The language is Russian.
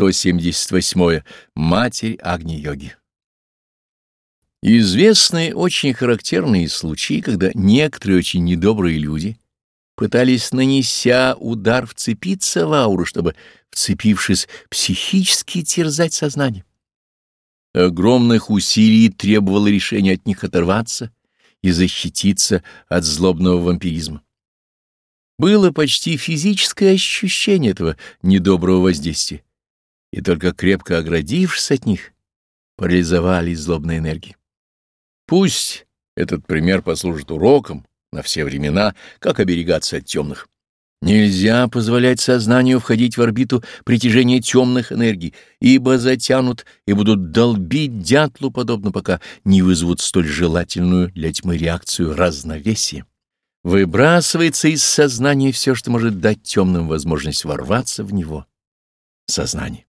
178. Матерь Агни-йоги. Известны очень характерные случаи, когда некоторые очень недобрые люди пытались, нанеся удар, вцепиться в ауру, чтобы, вцепившись, психически терзать сознание. Огромных усилий требовало решение от них оторваться и защититься от злобного вампиризма. Было почти физическое ощущение этого недоброго воздействия, и только крепко оградившись от них, парализовались злобные энергии. Пусть этот пример послужит уроком на все времена, как оберегаться от темных. Нельзя позволять сознанию входить в орбиту притяжения темных энергий, ибо затянут и будут долбить дятлу, подобно пока не вызовут столь желательную для тьмы реакцию разновесия. Выбрасывается из сознания все, что может дать темным возможность ворваться в него. Сознание.